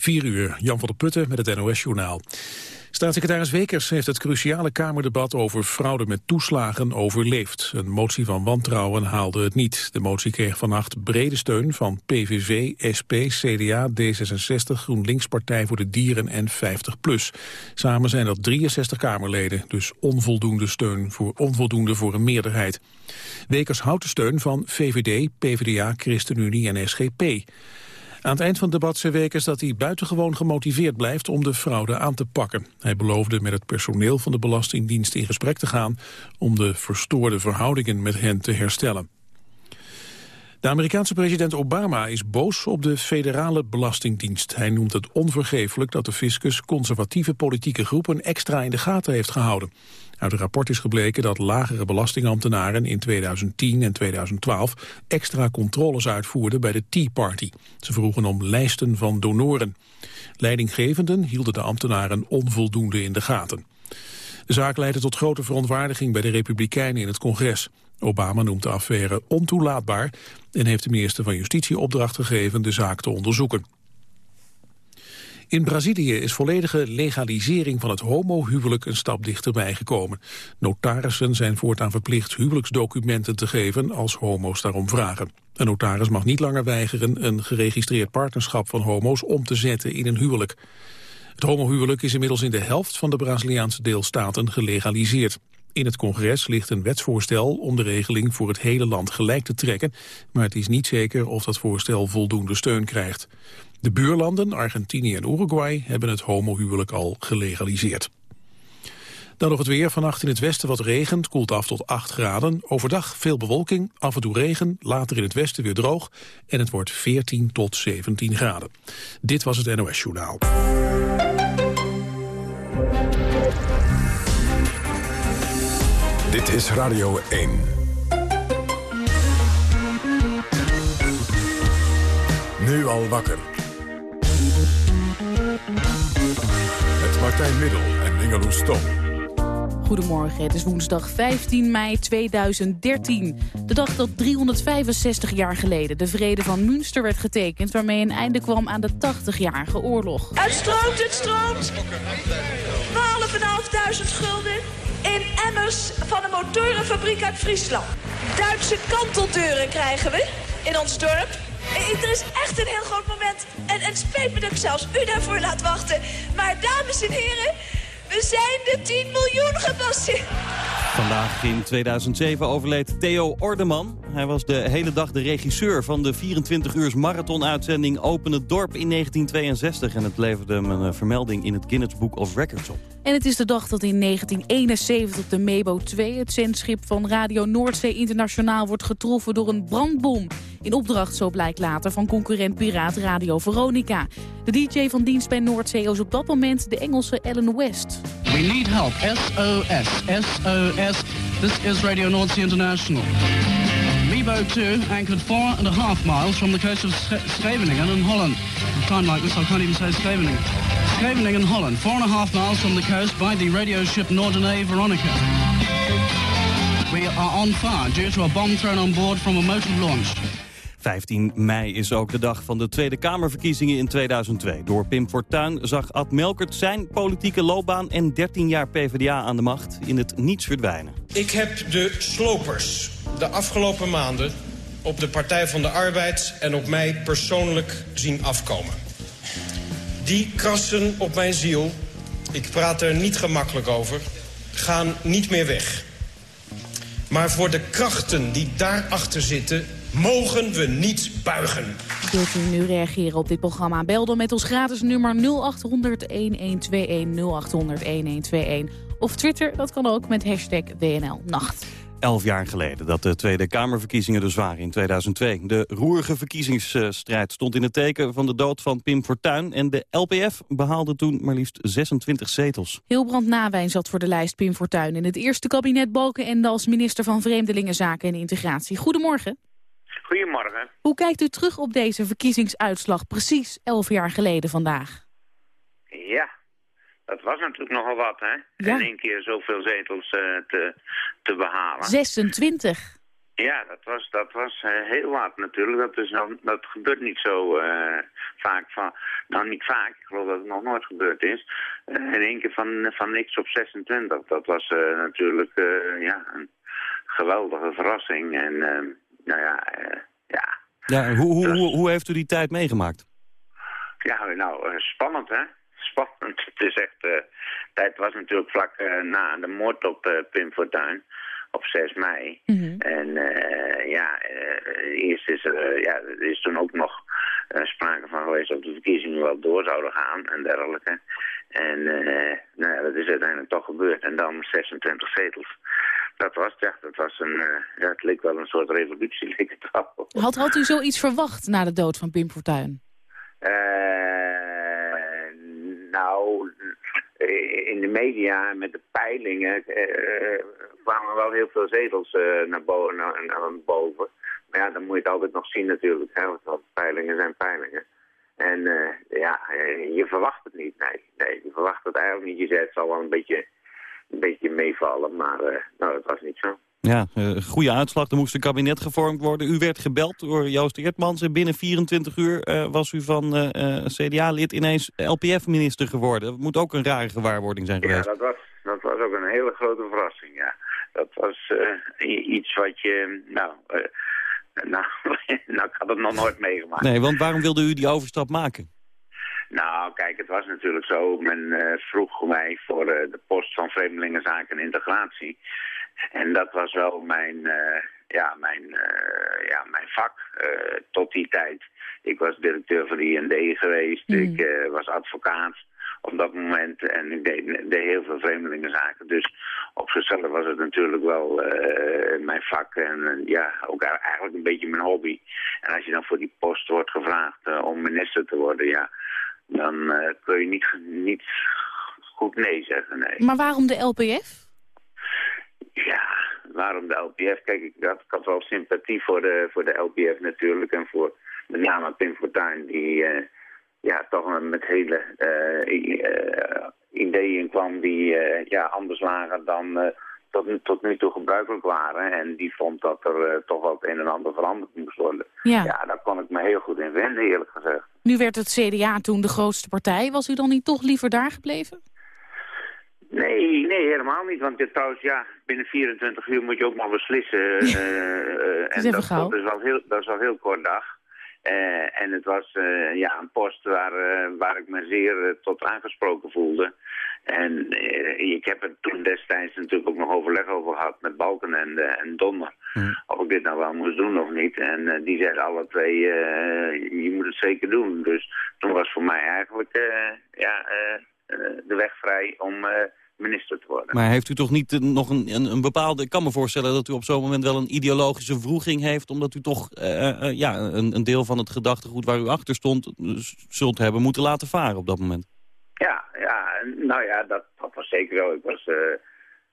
4 uur, Jan van der Putten met het NOS-journaal. Staatssecretaris Wekers heeft het cruciale Kamerdebat over fraude met toeslagen overleefd. Een motie van wantrouwen haalde het niet. De motie kreeg vannacht brede steun van PVV, SP, CDA, D66, GroenLinks Partij voor de Dieren en 50PLUS. Samen zijn dat 63 Kamerleden, dus onvoldoende steun voor, onvoldoende voor een meerderheid. Wekers houdt de steun van VVD, PvdA, ChristenUnie en SGP. Aan het eind van het debat zei Wekers dat hij buitengewoon gemotiveerd blijft om de fraude aan te pakken. Hij beloofde met het personeel van de Belastingdienst in gesprek te gaan om de verstoorde verhoudingen met hen te herstellen. De Amerikaanse president Obama is boos op de federale belastingdienst. Hij noemt het onvergeeflijk dat de fiscus conservatieve politieke groepen extra in de gaten heeft gehouden. Uit het rapport is gebleken dat lagere belastingambtenaren in 2010 en 2012 extra controles uitvoerden bij de Tea Party. Ze vroegen om lijsten van donoren. Leidinggevenden hielden de ambtenaren onvoldoende in de gaten. De zaak leidde tot grote verontwaardiging bij de Republikeinen in het congres. Obama noemt de affaire ontoelaatbaar en heeft de minister van Justitie opdracht gegeven de zaak te onderzoeken. In Brazilië is volledige legalisering van het homohuwelijk een stap dichterbij gekomen. Notarissen zijn voortaan verplicht huwelijksdocumenten te geven als homo's daarom vragen. Een notaris mag niet langer weigeren een geregistreerd partnerschap van homo's om te zetten in een huwelijk. Het homohuwelijk is inmiddels in de helft van de Braziliaanse deelstaten gelegaliseerd. In het congres ligt een wetsvoorstel om de regeling voor het hele land gelijk te trekken, maar het is niet zeker of dat voorstel voldoende steun krijgt. De buurlanden, Argentinië en Uruguay, hebben het homohuwelijk al gelegaliseerd. Dan nog het weer. Vannacht in het westen wat regent, koelt af tot 8 graden. Overdag veel bewolking, af en toe regen, later in het westen weer droog. En het wordt 14 tot 17 graden. Dit was het NOS Journaal. Dit is Radio 1. Nu al wakker. Met Martijn Middel en Ingeloes Stom. Goedemorgen, het is woensdag 15 mei 2013. De dag dat 365 jaar geleden de vrede van Münster werd getekend... waarmee een einde kwam aan de 80-jarige oorlog. Het stroomt, het stroomt. 12.500 gulden in emmers van een motorenfabriek uit Friesland. Duitse kanteldeuren krijgen we in ons dorp. Er is echt een heel groot moment. En het spijt me dat ik zelfs u daarvoor laat wachten. Maar dames en heren, we zijn de 10 miljoen gepasseerd. Vandaag in 2007 overleed Theo Ordeman. Hij was de hele dag de regisseur van de 24 uurs marathonuitzending Open het Dorp in 1962. En het leverde hem een eh, vermelding in het Guinness Book of Records op. En het is de dag dat in 1971 de Mebo 2, het zendschip van Radio Noordzee Internationaal, wordt getroffen door een brandbom. In opdracht, zo blijkt later, van concurrent Piraat Radio Veronica. De DJ van dienst bij Noordzee was op dat moment de Engelse Ellen West. We need help. SOS. SOS. This is Radio Noordzee International. Mebo 2 anchored four and a half miles from the coast of Scheveningen in Holland. At a time like this, I can't even say Scheveningen. Scheveningen, Holland, four and a half miles from the coast by the radio ship Norderney Veronica. We are on fire due to a bomb thrown on board from a motor launch. 15 mei is ook de dag van de Tweede Kamerverkiezingen in 2002. Door Pim Fortuyn zag Ad Melkert zijn politieke loopbaan en 13 jaar PvdA aan de macht in het niets verdwijnen. Ik heb de slopers de afgelopen maanden op de Partij van de Arbeid en op mij persoonlijk zien afkomen. Die krassen op mijn ziel, ik praat er niet gemakkelijk over, gaan niet meer weg. Maar voor de krachten die daarachter zitten, mogen we niet buigen. Wilt u nu reageren op dit programma? Bel dan met ons gratis nummer 0800 1121 0800 1121. Of Twitter, dat kan ook met hashtag WNL Nacht elf jaar geleden dat de Tweede Kamerverkiezingen dus waren in 2002. De roerige verkiezingsstrijd stond in het teken van de dood van Pim Fortuyn... en de LPF behaalde toen maar liefst 26 zetels. Hilbrand Nawijn zat voor de lijst Pim Fortuyn... in het eerste kabinet Balkenende als minister van Vreemdelingenzaken en Integratie. Goedemorgen. Goedemorgen. Hoe kijkt u terug op deze verkiezingsuitslag precies elf jaar geleden vandaag? Ja, dat was natuurlijk nogal wat, hè? In één keer zoveel zetels uh, te, te behalen. 26. Ja, dat was, dat was uh, heel wat natuurlijk. Dat, is, dat gebeurt niet zo uh, vaak. Van, nou, niet vaak. Ik geloof dat het nog nooit gebeurd is. Uh, in één keer van, van niks op 26. Dat was natuurlijk ja, een geweldige verrassing. En nou ja, ja. ja hoe, hoe, hoe, hoe heeft u die tijd meegemaakt? Ja, nou, spannend hè. Spannend. Het is echt... tijd was natuurlijk vlak na de moord op Pim Fortuyn op 6 mei. Mhm. En uh, ja, uh, eerst is er, uh, ja, er is toen ook nog sprake van geweest of de verkiezingen wel door zouden gaan en dergelijke. En nou ja, dat is uiteindelijk toch gebeurd. En dan 26 zetels. Dat was het, ja, dat was een, ja, het leek wel een soort revolutie, leek het wel. Had, had u zoiets verwacht na de dood van Pim Fortuyn? Nou, in de media met de peilingen kwamen wel heel veel zetels uh, naar, boven, naar, boven. Maar ja, dan moet je het altijd nog zien natuurlijk. Hè, want peilingen zijn peilingen. En ja, eh, je verwacht het niet. Nee, nee, je verwacht het eigenlijk niet. Je zei het zal wel een beetje, een beetje meevallen, maar nou, dat was niet zo. Ja, uh, goede uitslag. Er moest een kabinet gevormd worden. U werd gebeld door Joost Eertmans. En binnen 24 uur uh, was u van uh, CDA-lid ineens LPF-minister geworden. Dat moet ook een rare gewaarwording zijn geweest. Ja, dat was, dat was ook een hele grote verrassing, ja dat was iets wat je, nou, nou, nou, ik had het nog nooit meegemaakt. Nee, want waarom wilde u die overstap maken? Nou, kijk, het was natuurlijk zo. Men vroeg mij voor de post van Vreemdelingenzaken en Integratie. En dat was wel mijn, ja, mijn, ja, mijn vak tot die tijd. Ik was directeur van de IND geweest, mm. ik was advocaat op dat moment. En ik deed, deed heel veel vreemdelingenzaken. Dus op zichzelf was het natuurlijk wel uh, mijn vak en uh, ja, ook eigenlijk een beetje mijn hobby. En als je dan voor die post wordt gevraagd uh, om minister te worden, ja, dan kun je niet, niet goed nee zeggen, nee. Maar waarom de LPF? Ja, waarom de LPF? Kijk, ik had, ik had wel sympathie voor de, voor de LPF natuurlijk en voor met name Pim Fortuyn, die ja, toch met hele uh, ideeën kwam die ja, anders waren dan tot, tot nu toe gebruikelijk waren. En die vond dat er toch het een en ander veranderd moest worden. Ja. ja, daar kon ik me heel goed in vinden, eerlijk gezegd. Nu werd het CDA toen de grootste partij. Was u dan niet toch liever daar gebleven? Nee, nee, helemaal niet. Want trouwens, ja, binnen 24 uur moet je ook maar beslissen. en dat, dat, is wel heel, dat is wel heel kort dag. Uh, en het was uh, ja, een post waar, waar ik me zeer tot aangesproken voelde. En ik heb het toen destijds natuurlijk ook nog overleg over gehad met Balken en, en Donner. Of ik dit nou wel moest doen of niet. En die zeiden alle twee, je moet het zeker doen. Dus toen was voor mij eigenlijk ja, de weg vrij om minister te worden. Maar heeft u toch niet uh, nog een, een, een, bepaalde... Ik kan me voorstellen dat u op zo'n moment wel een ideologische vroeging heeft... omdat u toch uh, ja, een, een, deel van het gedachtegoed waar u achter stond... zult hebben moeten laten varen op dat moment. Ja, ja nou ja, dat, dat was zeker wel. Ik was,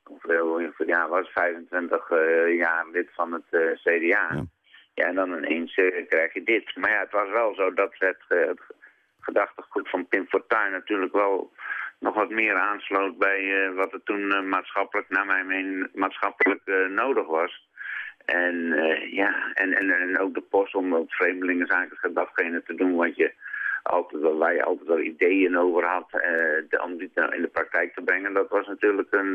hoeveel, ja, was 25 jaar lid van het CDA. Ja. ja. en dan ineens krijg je dit. Maar ja, het was wel zo dat het, het gedachtegoed van Pim Fortuyn natuurlijk wel nog wat meer aansloot bij uh, wat er toen uh, maatschappelijk, naar mijn mening, maatschappelijk uh, nodig was. En ja, en, en, en ook de post om op vreemdelingenzaken datgene te doen wat je altijd wel, waar je altijd wel ideeën over had, de, om die in de praktijk te brengen, dat was natuurlijk een,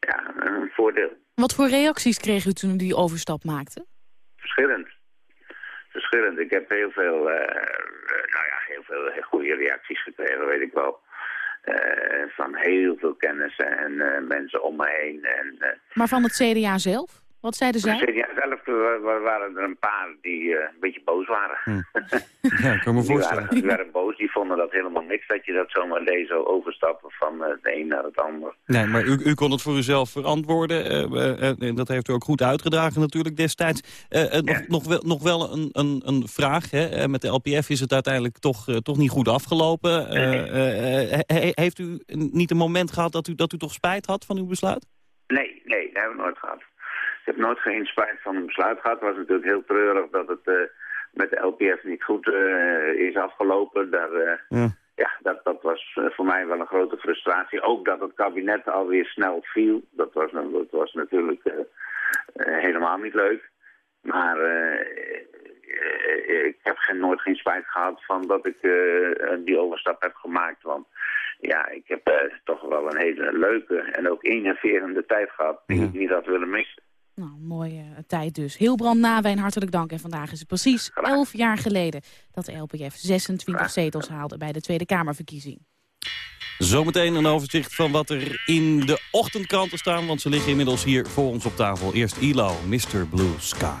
ja, een voordeel. Wat voor reacties kreeg u toen u die overstap maakte? Verschillend. Verschillend. Ik heb heel veel, nou ja, heel veel goede reacties gekregen, weet ik wel. Uh, van heel veel kennissen en uh, mensen om me heen. En, uh, maar van het CDA zelf? Wat zeiden zij? Het CDA zelf waren er een paar die een beetje boos waren. Hm. ja, ik kan me voorstellen. Die waren, boos, die vonden dat helemaal niks dat je dat zomaar deed, zo overstappen van het een naar het ander. Nee, maar u, u kon het voor uzelf verantwoorden. en dat heeft u ook goed uitgedragen natuurlijk destijds. nog, nog, wel, nog wel een, een, een vraag. Hè? Met de LPF is het uiteindelijk toch, toch niet goed afgelopen. heeft u niet een moment gehad dat u, dat u toch spijt had van uw besluit? Nee, nee, dat hebben we nooit gehad. Ik heb nooit geen spijt van een besluit gehad. Het was natuurlijk heel treurig dat het uh, met de LPF niet goed uh, is afgelopen. Daar, uh, ja. ja. dat, dat was voor mij wel een grote frustratie. Ook dat het kabinet alweer snel viel. Dat was, dat was natuurlijk helemaal niet leuk. Maar ik heb geen, nooit geen spijt gehad van dat ik die overstap heb gemaakt. Want ja, ik heb toch wel een hele leuke en ook innoverende tijd gehad die ik niet had willen missen. Nou, mooie tijd dus. Heel brand Nawijn, hartelijk dank. En vandaag is het precies elf jaar geleden dat de LPF 26 zetels haalde bij de Tweede Kamerverkiezing. Zometeen een overzicht van wat er in de ochtendkranten staan, want ze liggen inmiddels hier voor ons op tafel. Eerst ILO, Mr. Blue Sky.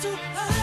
to.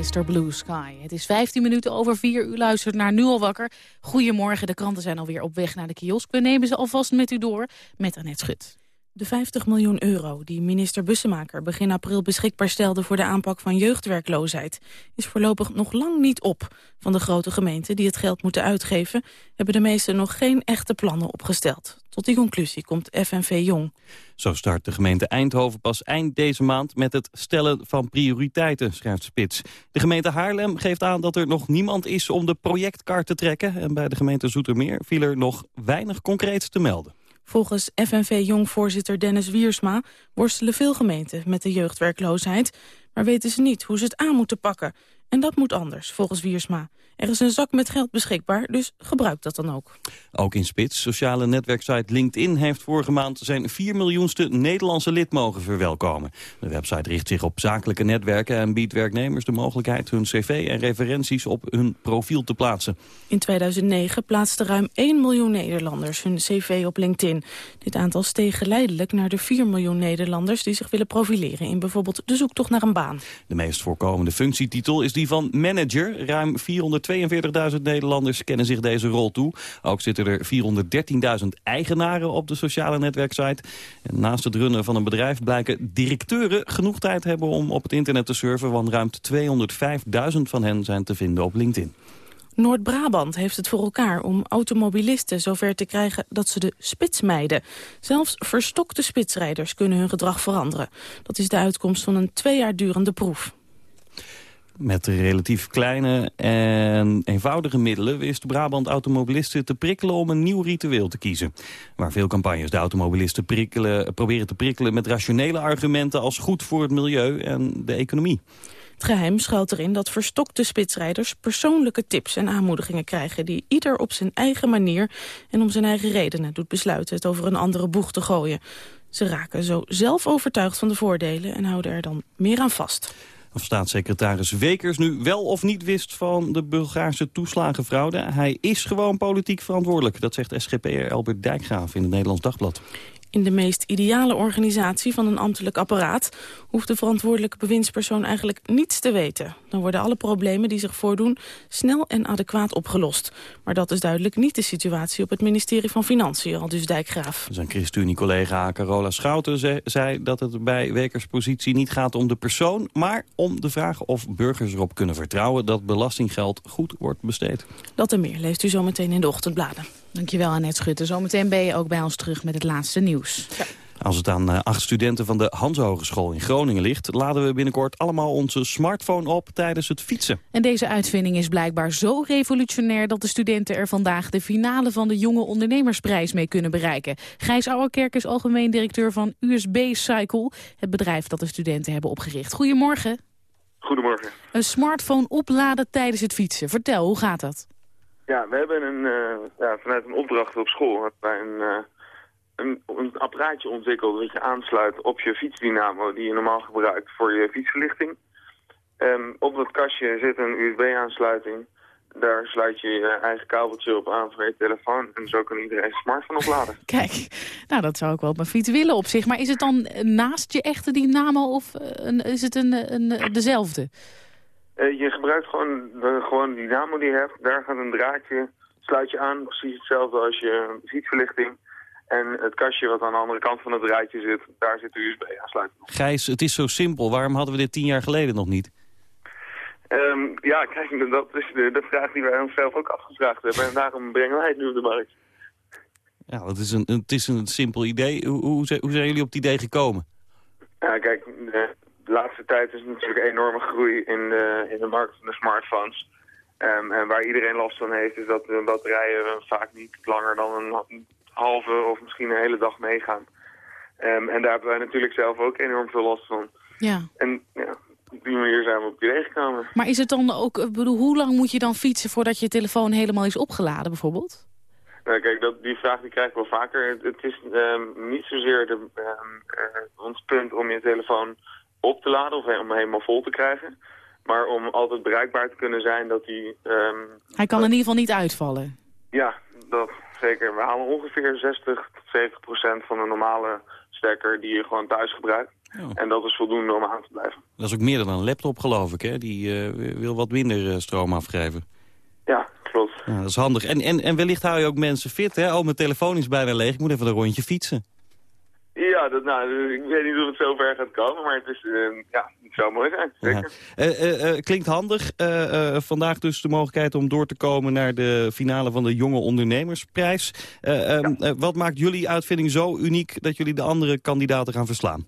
Mr. Blue Sky. Het is 15 minuten over 4 uur luistert naar Nu al wakker. Goedemorgen, de kranten zijn alweer op weg naar de kiosk. We nemen ze alvast met u door met Annette Schut. De 50 miljoen euro die minister Bussemaker begin april beschikbaar stelde voor de aanpak van jeugdwerkloosheid is voorlopig nog lang niet op. Van de grote gemeenten die het geld moeten uitgeven hebben de meesten nog geen echte plannen opgesteld. Tot die conclusie komt FNV Jong. Zo start de gemeente Eindhoven pas eind deze maand met het stellen van prioriteiten, schrijft Spits. De gemeente Haarlem geeft aan dat er nog niemand is om de projectkaart te trekken. En bij de gemeente Zoetermeer viel er nog weinig concreets te melden. Volgens FNV-jong-voorzitter Dennis Wiersma worstelen veel gemeenten met de jeugdwerkloosheid, maar weten ze niet hoe ze het aan moeten pakken. En dat moet anders, volgens Wiersma. Er is een zak met geld beschikbaar, dus gebruik dat dan ook. Ook in Spits, sociale netwerksite LinkedIn heeft vorige maand zijn 4 miljoenste Nederlandse lid mogen verwelkomen. De website richt zich op zakelijke netwerken en biedt werknemers de mogelijkheid hun cv en referenties op hun profiel te plaatsen. In 2009 plaatsten ruim 1 miljoen Nederlanders hun cv op LinkedIn. Dit aantal steeg geleidelijk naar de 4 miljoen Nederlanders die zich willen profileren in bijvoorbeeld de zoektocht naar een baan. De meest voorkomende functietitel is die van manager. Ruim 442.000 Nederlanders kennen zich deze rol toe. Ook zitten er 413.000 eigenaren op de sociale netwerksite. Naast het runnen van een bedrijf blijken directeuren genoeg tijd hebben om op het internet te surfen, want ruim 205.000 van hen zijn te vinden op LinkedIn. Noord-Brabant heeft het voor elkaar om automobilisten zover te krijgen dat ze de spits mijden. Zelfs verstokte spitsrijders kunnen hun gedrag veranderen. Dat is de uitkomst van een twee jaar durende proef. Met relatief kleine en eenvoudige middelen wist Brabant automobilisten te prikkelen om een nieuw ritueel te kiezen. Waar veel campagnes de automobilisten prikkelen, proberen te prikkelen met rationele argumenten als goed voor het milieu en de economie. Het geheim schuilt erin dat verstokte spitsrijders persoonlijke tips en aanmoedigingen krijgen... die ieder op zijn eigen manier en om zijn eigen redenen doet besluiten het over een andere boeg te gooien. Ze raken zo zelf overtuigd van de voordelen en houden er dan meer aan vast. Of staatssecretaris Wekers nu wel of niet wist van de Bulgaarse toeslagenfraude. Hij is gewoon politiek verantwoordelijk. Dat zegt SGP'er Albert Dijkgraaf in het Nederlands Dagblad. In de meest ideale organisatie van een ambtelijk apparaat... hoeft de verantwoordelijke bewindspersoon eigenlijk niets te weten. Dan worden alle problemen die zich voordoen snel en adequaat opgelost. Maar dat is duidelijk niet de situatie op het ministerie van Financiën, al dus Dijkgraaf. Zijn ChristenUnie-collega Carola Schouten zei dat het bij Wekers positie niet gaat om de persoon... maar om de vraag of burgers erop kunnen vertrouwen dat belastinggeld goed wordt besteed. Dat en meer leest u zometeen in de ochtendbladen. Dankjewel Annette Schutte. Zometeen ben je ook bij ons terug met het laatste nieuws. Ja. Als het aan uh, acht studenten van de Hans Hogeschool in Groningen ligt... laden we binnenkort allemaal onze smartphone op tijdens het fietsen. En deze uitvinding is blijkbaar zo revolutionair... dat de studenten er vandaag de finale van de Jonge Ondernemersprijs mee kunnen bereiken. Gijs Ouwerkerk is algemeen directeur van USB Cycle... het bedrijf dat de studenten hebben opgericht. Goedemorgen. Goedemorgen. Een smartphone opladen tijdens het fietsen. Vertel, hoe gaat dat? Ja, we hebben een, uh, ja, vanuit een opdracht op school hebben wij een, uh, een, een, apparaatje ontwikkeld dat je aansluit op je fietsdynamo die je normaal gebruikt voor je fietsverlichting. Op dat kastje zit een USB-aansluiting. Daar sluit je je eigen kabeltje op aan voor je telefoon. En zo kan iedereen zijn smartphone opladen. Kijk, nou dat zou ik wel op mijn fiets willen op zich. Maar is het dan naast je echte dynamo of een, is het een, een, dezelfde? Uh, je gebruikt gewoon de gewoon dynamo die je hebt. Daar gaat een draadje, sluit je aan, precies hetzelfde als je fietsverlichting. En het kastje wat aan de andere kant van het draadje zit, daar zit de USB-aansluiting. Gijs, het is zo simpel. Waarom hadden we dit tien jaar geleden nog niet? Um, ja, kijk, dat is de, de vraag die wij onszelf ook afgevraagd hebben. En daarom brengen wij het nu op de markt. Ja, het is een, het is een simpel idee. Hoe, hoe, hoe zijn jullie op het idee gekomen? Ja, kijk, de, de laatste tijd is natuurlijk enorme groei in de, in de markt van de smartphones. Um, en waar iedereen last van heeft is dat de batterijen vaak niet langer dan een halve of misschien een hele dag meegaan. Um, en daar hebben wij natuurlijk zelf ook enorm veel last van. Ja. En ja, op die manier zijn we op idee gekomen. Maar is het dan ook, bedoel, hoe lang moet je dan fietsen voordat je telefoon helemaal is opgeladen bijvoorbeeld? Nou, kijk, dat, die vraag die krijg ik wel vaker. Het, het is um, niet zozeer de, um, uh, ons punt om je telefoon op te laden of om helemaal vol te krijgen. Maar om altijd bereikbaar te kunnen zijn dat hij... Um, Hij kan in ieder geval niet uitvallen. Ja, dat zeker. We halen ongeveer 60 tot 70 procent van de normale stekker die je gewoon thuis gebruikt. Oh. En dat is voldoende om aan te blijven. Dat is ook meer dan een laptop, geloof ik, hè? Die wil wat minder stroom afgeven. Ja, klopt. Ja, dat is handig. En, en, en wellicht hou je ook mensen fit, hè? Oh, mijn telefoon is bijna leeg, ik moet even een rondje fietsen. Ja, dat, nou, ik weet niet of het zo ver gaat komen, maar het, is, uh, ja, het zou mooi zijn, zeker. Ja. Uh, klinkt handig. vandaag dus de mogelijkheid om door te komen naar de finale van de Jonge Ondernemersprijs. Ehm, ja. wat maakt jullie uitvinding zo uniek dat jullie de andere kandidaten gaan verslaan?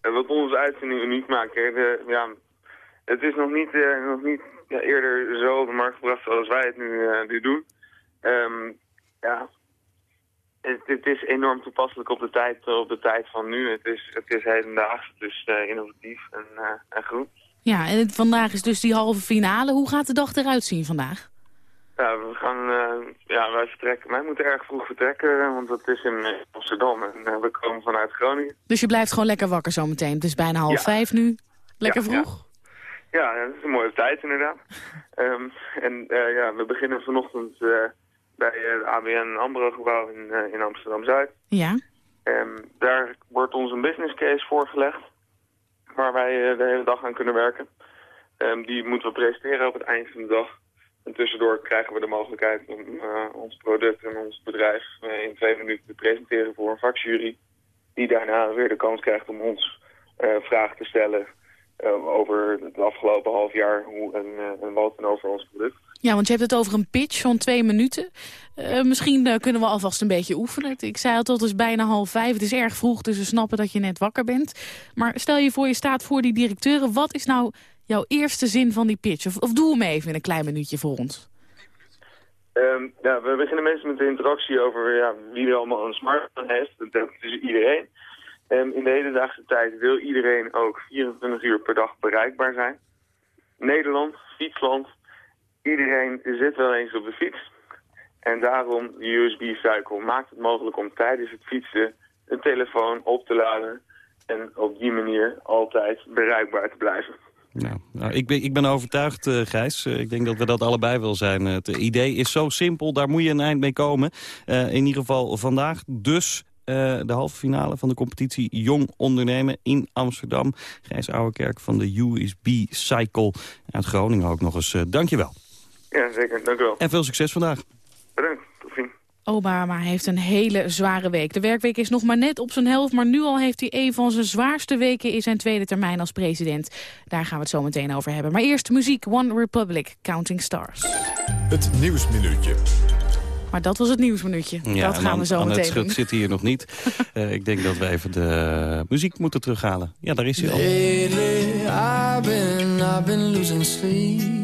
wat onze uitvinding uniek maakt, ja, het is nog niet, nog niet ja, eerder zo op de markt gebracht zoals wij het nu, nu doen. Um, ja, het, het, is enorm toepasselijk op de tijd, op de tijd van nu. Het is, het is hedendaags, dus uh, innovatief en, uh, en groen. Ja, en vandaag is dus die halve finale. Hoe gaat de dag eruit zien vandaag? Ja, we gaan, uh, ja, wij vertrekken. Wij moeten erg vroeg vertrekken, want dat is in Amsterdam en we komen vanuit Groningen. Dus je blijft gewoon lekker wakker zometeen. Het is bijna half vijf nu. Lekker ja, vroeg? Ja. ja. dat is een mooie tijd inderdaad. um, en ja, we beginnen vanochtend bij eh, ABN AMRO-gebouw in, eh, in Amsterdam-Zuid. Ja. Um, daar wordt ons een business case voorgelegd, waar wij uh, de hele dag aan kunnen werken. Um, die moeten we presenteren op het eind van de dag. En tussendoor krijgen we de mogelijkheid om uh, ons product en ons bedrijf uh, in twee minuten te presenteren voor een vakjury. Die daarna weer de kans krijgt om ons uh, vragen te stellen over het afgelopen half jaar hoe, en, en wat en over ons product. Ja, want je hebt het over een pitch van twee minuten. Uh, misschien uh, kunnen we alvast een beetje oefenen. Ik zei al, het is bijna half vijf. Het is erg vroeg, dus we snappen dat je net wakker bent. Maar stel je voor, je staat voor die directeuren. Wat is nou jouw eerste zin van die pitch? Of, doe hem even in een klein minuutje voor ons. Um, ja, we beginnen meestal met de introductie over ja, wie er allemaal een smartphone heeft. Dat is iedereen. Um, in de hedendaagse tijd wil iedereen ook 24 uur per dag bereikbaar zijn. Nederland, fietsland, Iedereen zit wel eens op de fiets. En daarom de USB-cycle maakt het mogelijk om tijdens het fietsen een telefoon op te laden. En op die manier altijd bereikbaar te blijven. Nou, nou ik, ben, ik ben overtuigd, uh, Gijs. Uh, ik denk dat we dat allebei wel zijn. Het idee is zo simpel, daar moet je een eind mee komen. In ieder geval vandaag dus de halve finale van de competitie Jong Ondernemen in Amsterdam. Gijs Ouwekerk van de USB Cycle uit Groningen ook nog eens. Dankjewel. Ja, zeker. Dank u wel. En veel succes vandaag. Bedankt. Tot ziens. Obama heeft een hele zware week. De werkweek is nog maar net op zijn helft, maar nu al heeft hij een van zijn zwaarste weken in zijn tweede termijn als president. Daar gaan we het zo meteen over hebben. Maar eerst muziek One Republic, Counting Stars. Het Nieuwsminuutje. Maar dat was het nieuwsminuutje. Ja, dat gaan we zo meteen Schut doen. zit hier nog niet. uh, ik denk dat we even de muziek moeten terughalen. Ja, daar is hij al. Lately, I've been, I've been losing sleep.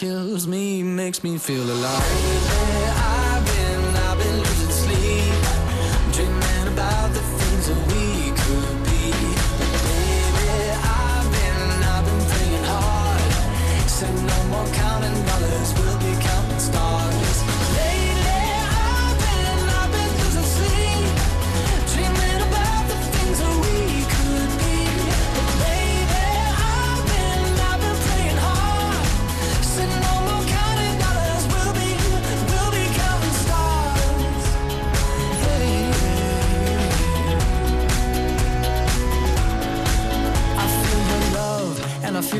Kills me makes me feel alive. I've been, I've been losing sleep, dreaming about the things that we could be. Baby, I've been, I've been praying hard. Said no more counting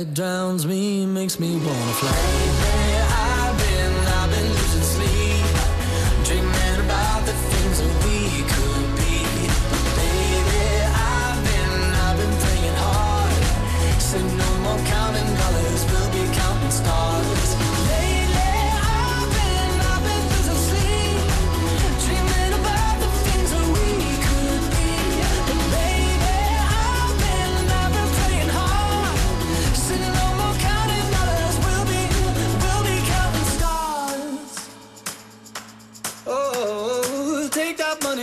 that drowns me makes me wanna fly.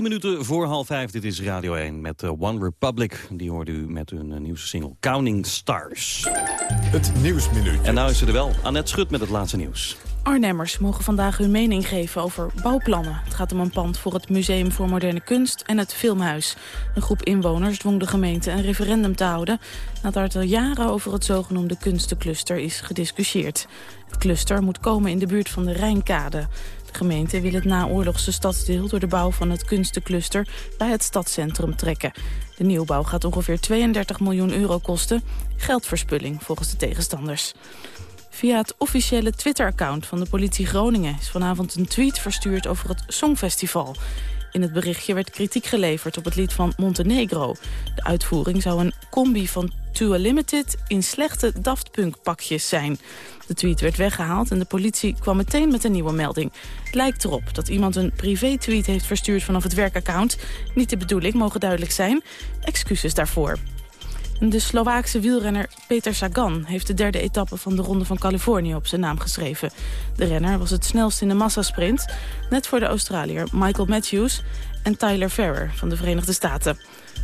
Drie minuten voor half vijf, dit is Radio 1 met eh, One Republic. Die hoorde u met hun eh, nieuwste single Counting Stars. Het Nieuwsminuutje. En nou is ze er wel, Annette Schut met het laatste nieuws. Arnhemmers mogen vandaag hun mening geven over bouwplannen. Het gaat om een pand voor het Museum voor Moderne Kunst en het Filmhuis. Een groep inwoners dwong de gemeente een referendum te houden... nadat er jaren over het zogenoemde kunstencluster is gediscussieerd. Het cluster moet komen in de buurt van de Rijnkade. De gemeente wil het naoorlogse stadsdeel door de bouw van het kunstencluster bij het stadscentrum trekken. De nieuwbouw gaat ongeveer 32 miljoen euro kosten. Geldverspilling volgens de tegenstanders. Via het officiële Twitter-account van de politie Groningen... is vanavond een tweet verstuurd over het Songfestival. In het berichtje werd kritiek geleverd op het lied van Montenegro. De uitvoering zou een combi van Tua Limited in slechte Daft Punk-pakjes zijn. De tweet werd weggehaald en de politie kwam meteen met een nieuwe melding. Het lijkt erop dat iemand een privé-tweet heeft verstuurd vanaf het werkaccount. Niet de bedoeling, mogen duidelijk zijn. Excuses daarvoor. De Slovaakse wielrenner Peter Sagan heeft de derde etappe van de Ronde van Californië op zijn naam geschreven. De renner was het snelst in de massasprint, net voor de Australiër Michael Matthews en Tyler Ferrer van de Verenigde Staten.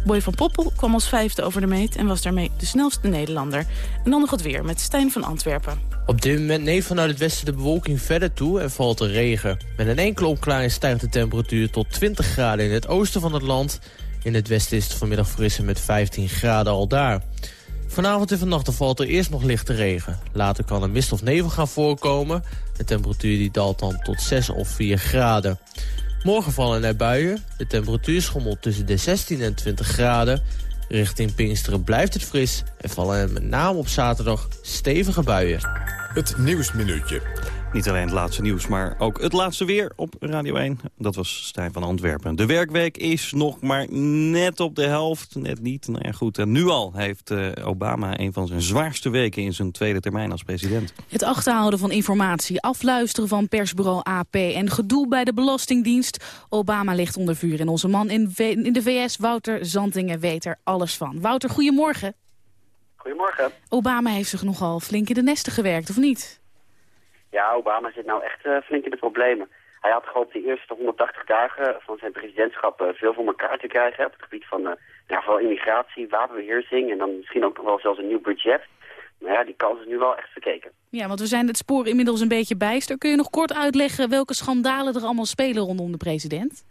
Boy van Poppel kwam als vijfde over de meet en was daarmee de snelste Nederlander. En dan nog het weer met Stijn van Antwerpen. Op dit moment neemt vanuit het westen de bewolking verder toe en valt er regen. Met een enkele opklaring stijgt de temperatuur tot 20 graden in het oosten van het land. In het westen is het vanmiddag frisser met 15 graden al daar. Vanavond en vannacht valt er eerst nog lichte regen. Later kan er mist of nevel gaan voorkomen. De temperatuur die daalt dan tot 6 of 4 graden. Morgen vallen er buien. De temperatuur schommelt tussen de 16 en 20 graden. Richting Pinksteren blijft het fris en vallen er met name op zaterdag stevige buien. Het Nieuwsminuutje. Niet alleen het laatste nieuws, maar ook het laatste weer op Radio 1. Dat was Stijn van Antwerpen. De werkweek is nog maar net op de helft. Net niet. Nou ja, goed. En nu al heeft eh, Obama een van zijn zwaarste weken in zijn tweede termijn als president. Het achterhouden van informatie, afluisteren van persbureau AP... en gedoe bij de Belastingdienst. Obama ligt onder vuur en onze man in, V- in de VS, Wouter Zantingen, weet er alles van. Wouter, goedemorgen. Goedemorgen. Obama heeft zich nogal flink in de nesten gewerkt, of niet? Ja, Obama zit nou echt eh, flink in de problemen. Hij had gehoopt de eerste 180 dagen van zijn presidentschap eh, veel voor elkaar te krijgen. Op het gebied van uh, ja, vooral immigratie, wapenbeheersing en dan misschien ook nog wel zelfs een nieuw budget. Maar ja, die kans is nu wel echt verkeken. Ja, want we zijn het spoor inmiddels een beetje bijster. Kun je nog kort uitleggen welke schandalen er allemaal spelen rondom de president?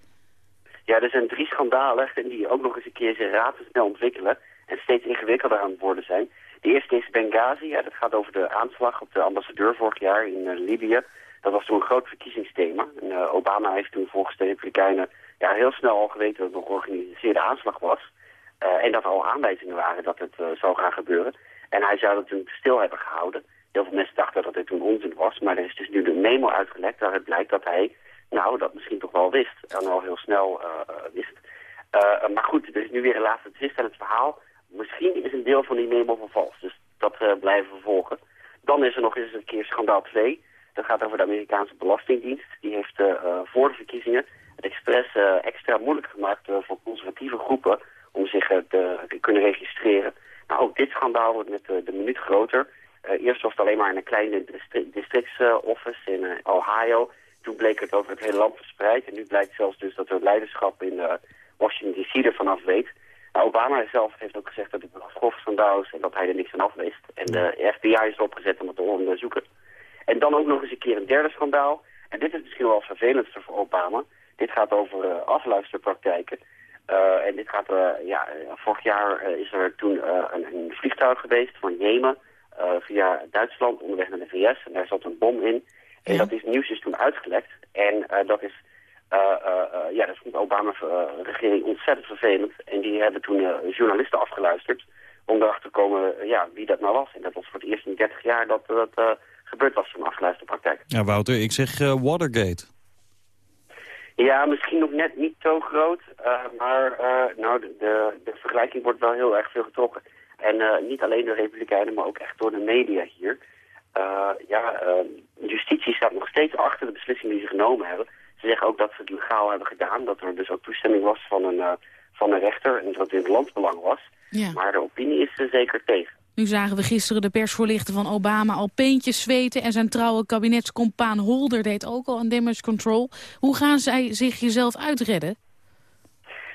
Ja, er zijn drie schandalen die ook nog eens een keer zich razendsnel ontwikkelen en steeds ingewikkelder aan het worden zijn. De eerste is Benghazi, dat gaat over de aanslag op de ambassadeur vorig jaar in eh, Libië. Dat was toen een groot verkiezingsthema. En, eh, Obama heeft toen volgens de Republikeinen ja, heel snel al geweten dat het een georganiseerde aanslag was. Eh, en dat er al aanwijzingen waren dat het zou gaan gebeuren. En hij zou dat toen stil hebben gehouden. Heel veel mensen dachten dat het toen onzin was. Maar er is dus nu de memo uitgelekt waaruit blijkt dat hij nou, dat misschien toch wel wist. En al heel snel wist. Maar goed, er is nu weer een laatste twist aan het verhaal. Misschien is een deel van die memo vervals. Dus dat eh, blijven we volgen. Dan is er nog eens een keer schandaal 2. Dat gaat over de Amerikaanse Belastingdienst. Die heeft eh, eh, voor de verkiezingen het expres extra moeilijk gemaakt voor conservatieve groepen om zich te, kunnen registreren. Nou, ook dit schandaal wordt met de minuut groter. Eerst was het alleen maar in een kleine distri districtsoffice in Ohio. Toen bleek het over het hele land verspreid. En nu blijkt zelfs dus dat het leiderschap in Washington D.C. ervan af weet. Nou, Obama zelf heeft ook gezegd dat het een grof schandaal is en dat hij er niks aan af wist. En de FBI is opgezet om het te onderzoeken. En dan ook nog eens een keer een derde schandaal. En dit is misschien wel het vervelendste voor Obama. Dit gaat over eh, afluisterpraktijken. Eh, en dit gaat, eh, ja, vorig jaar is er toen een, een vliegtuig geweest van Jemen via Duitsland onderweg naar de VS. En daar zat een bom in. En dat is nieuws is toen uitgelekt. En dat is, ja, dat vond de Obama-regering ontzettend vervelend. En die hebben toen eh, journalisten afgeluisterd om erachter te komen eh, ja, wie dat nou was. En dat was voor het eerst in 30 jaar dat dat eh, gebeurd was, zo'n afluisterpraktijk. Ja, Wouter, ik zeg eh, Watergate. Ja, misschien nog net niet zo groot, eh, maar eh, nou, de, de, de vergelijking wordt wel heel erg veel getrokken. En eh, niet alleen door Republikeinen, maar ook echt door de media hier. Eh, ja, eh, justitie staat nog steeds achter de beslissingen die ze genomen hebben. Ze zeggen ook dat ze het legaal hebben gedaan, dat er dus ook toestemming was van een, eh, van een rechter en dat het in het landsbelang was. Ja. Maar de opinie is er zeker tegen. Nu zagen we gisteren de persvoorlichter van Obama al peentjes zweten... en zijn trouwe kabinetscompaan Holder deed ook al aan damage control. Hoe gaan zij zich jezelf uitredden?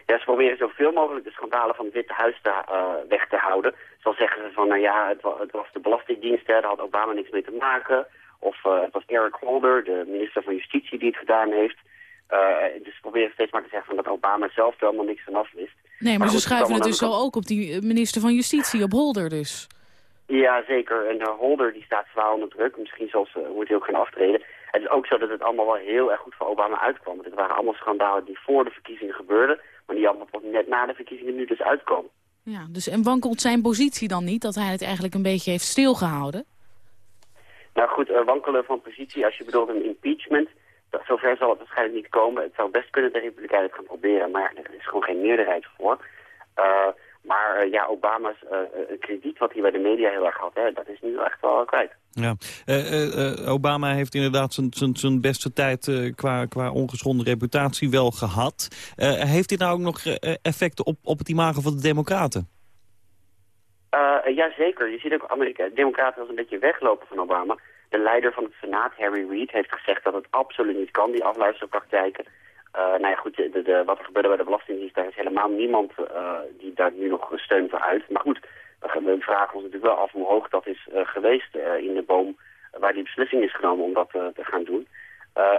Ja, ze proberen zoveel mogelijk de schandalen van het Witte Huis te, eh, weg te houden. Zo zeggen ze van, nou ja, het was de Belastingdienst, hè, daar had Obama niks mee te maken. Of eh, het was Eric Holder, de minister van Justitie, die het gedaan heeft. Eh, dus ze proberen steeds maar te zeggen van dat Obama zelf er helemaal niks van af wist. Nee, maar, ze schuiven het dus zo ook op die eh, minister van Justitie, op Holder dus. Ja, zeker. En de Holder die staat zwaar onder druk. Misschien zelfs uh, moet hij ook gaan aftreden. Het is ook zo dat het allemaal wel heel erg goed voor Obama uitkwam. Want het waren allemaal schandalen die voor de verkiezingen gebeurden. Maar die allemaal pas net na de verkiezingen nu dus uitkomen. Ja, dus en wankelt zijn positie dan niet, dat hij het eigenlijk een beetje heeft stilgehouden? Nou goed, eh, wankelen van positie, als je bedoelt een impeachment... Dat, zover zal het waarschijnlijk niet komen. Het zou best kunnen de Republikeinen het gaan proberen. Maar er is gewoon geen meerderheid voor. Eh, maar eh, ja, Obama's eh, krediet wat hij bij de media heel erg had... Hè, dat is nu echt wel kwijt. Ja. Obama heeft inderdaad zijn- beste tijd qua, qua ongeschonden reputatie wel gehad. Eh, heeft dit nou ook nog effecten op, op het imago van de democraten? Uh, Jazeker. Je ziet ook Amerika democraten als een beetje weglopen van Obama. De leider van het Senaat, Harry Reid, heeft gezegd dat het absoluut niet kan, die afluisterpraktijken. Uh, nou ja, goed, de, de, wat er gebeurde bij de Belastingdienst, daar is helemaal niemand uh, die daar nu nog steun voor uit. Maar goed, we vragen ons natuurlijk wel af hoe hoog dat is geweest in de boom waar die beslissing is genomen om dat te gaan doen.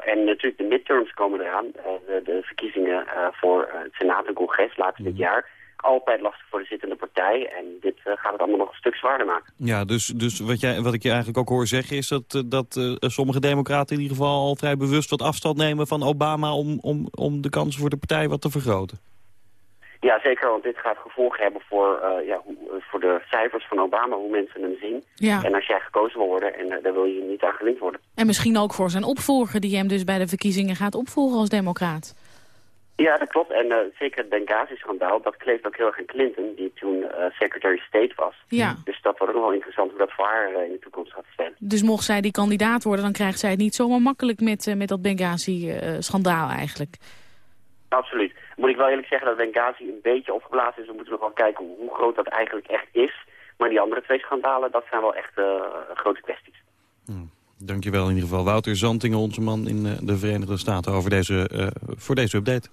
En natuurlijk de midterms komen eraan, de, de verkiezingen voor het Senaat en Congres later dit jaar altijd lastig voor de zittende partij. En dit uh, gaat het allemaal nog een stuk zwaarder maken. Ja, dus, dus wat, jij, wat ik je eigenlijk ook hoor zeggen is dat, uh, dat uh, sommige democraten in ieder geval al vrij bewust wat afstand nemen van Obama om, om, om de kansen voor de partij wat te vergroten. Ja, zeker, want dit gaat gevolgen hebben voor, uh, ja, hoe, voor de cijfers van Obama, hoe mensen hem zien. Ja. En als jij gekozen wil worden, en uh, daar wil je niet aan gelinkt worden. En misschien ook voor zijn opvolger, die hem dus bij de verkiezingen gaat opvolgen als democraat. Ja, dat klopt. En uh, zeker het Benghazi-schandaal, dat kleeft ook heel erg aan Clinton, die toen uh, Secretary of State was. Ja. Dus dat wordt ook wel interessant hoe dat voor haar uh, in de toekomst gaat spelen. Dus mocht zij die kandidaat worden, dan krijgt zij het niet zomaar makkelijk met, met dat Benghazi-schandaal eigenlijk. Absoluut. Moet ik wel eerlijk zeggen dat Benghazi een beetje opgeblazen is. We moeten nog wel kijken hoe groot dat eigenlijk echt is. Maar die andere twee schandalen, dat zijn wel echt grote kwesties. Hmm. Dankjewel in ieder geval. Wouter Zantingen, onze man in de Verenigde Staten, over deze, voor deze update.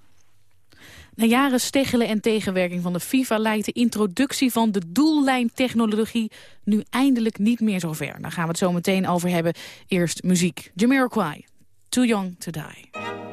Na jaren steggelen en tegenwerking van de FIFA lijkt de introductie van de doellijntechnologie nu eindelijk niet meer zo ver. Daar gaan we het zo meteen over hebben. Eerst muziek. Jamiroquai, Too Young to Die.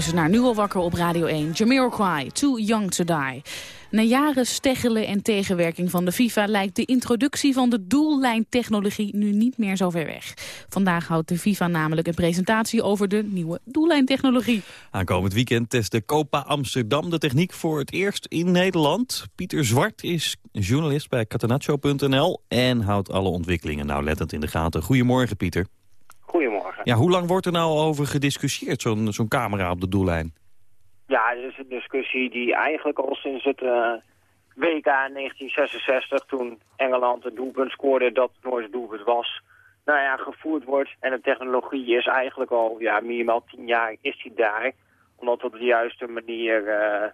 Luistert naar Nu al wakker op Radio 1. Jamiroquai, Too Young to Die. Na jaren steggelen en tegenwerking van de FIFA... lijkt de introductie van de doellijntechnologie nu niet meer zo ver weg. Vandaag houdt de FIFA namelijk een presentatie over de nieuwe doellijntechnologie. Aankomend weekend test de Copa Amsterdam de techniek voor het eerst in Nederland. Pieter Zwart is journalist bij catenaccio.nl en houdt alle ontwikkelingen nauwlettend in de gaten. Goedemorgen Pieter. Goedemorgen. Ja, hoe lang wordt er nou over gediscussieerd, zo'n zo'n camera op de doellijn? Ja, dit is een discussie die eigenlijk al sinds het eh, WK 1966, toen Engeland het doelpunt scoorde dat het nooit het doelpunt was, nou ja, gevoerd wordt. En de technologie is eigenlijk al, ja, minimaal tien jaar is die daar. Om dat op de juiste manier eh,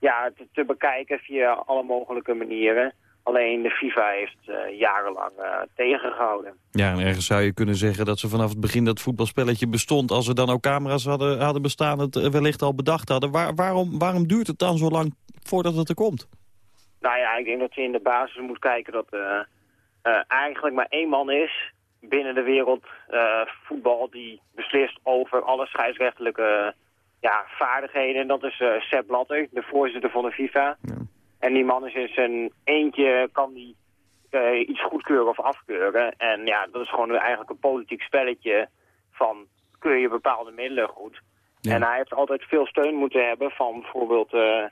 ja, te, te bekijken via alle mogelijke manieren. Alleen de FIFA heeft eh, jarenlang eh, tegengehouden. Ja, en ergens zou je kunnen zeggen dat ze vanaf het begin dat voetbalspelletje bestond... als er dan ook camera's hadden, hadden bestaan, het eh, wellicht al bedacht hadden. Waar, waarom, waarom duurt het dan zo lang voordat het er komt? Nou ja, ik denk dat je in de basis moet kijken dat er eigenlijk maar één man is binnen de wereld voetbal die beslist over alle scheidsrechtelijke ja, vaardigheden. En dat is Sepp Blatter, de voorzitter van de FIFA. En die man is in zijn eentje, kan die eh, iets goedkeuren of afkeuren. En ja, dat is gewoon eigenlijk een politiek spelletje van keur je bepaalde middelen goed. En hij heeft altijd veel steun moeten hebben van bijvoorbeeld eh,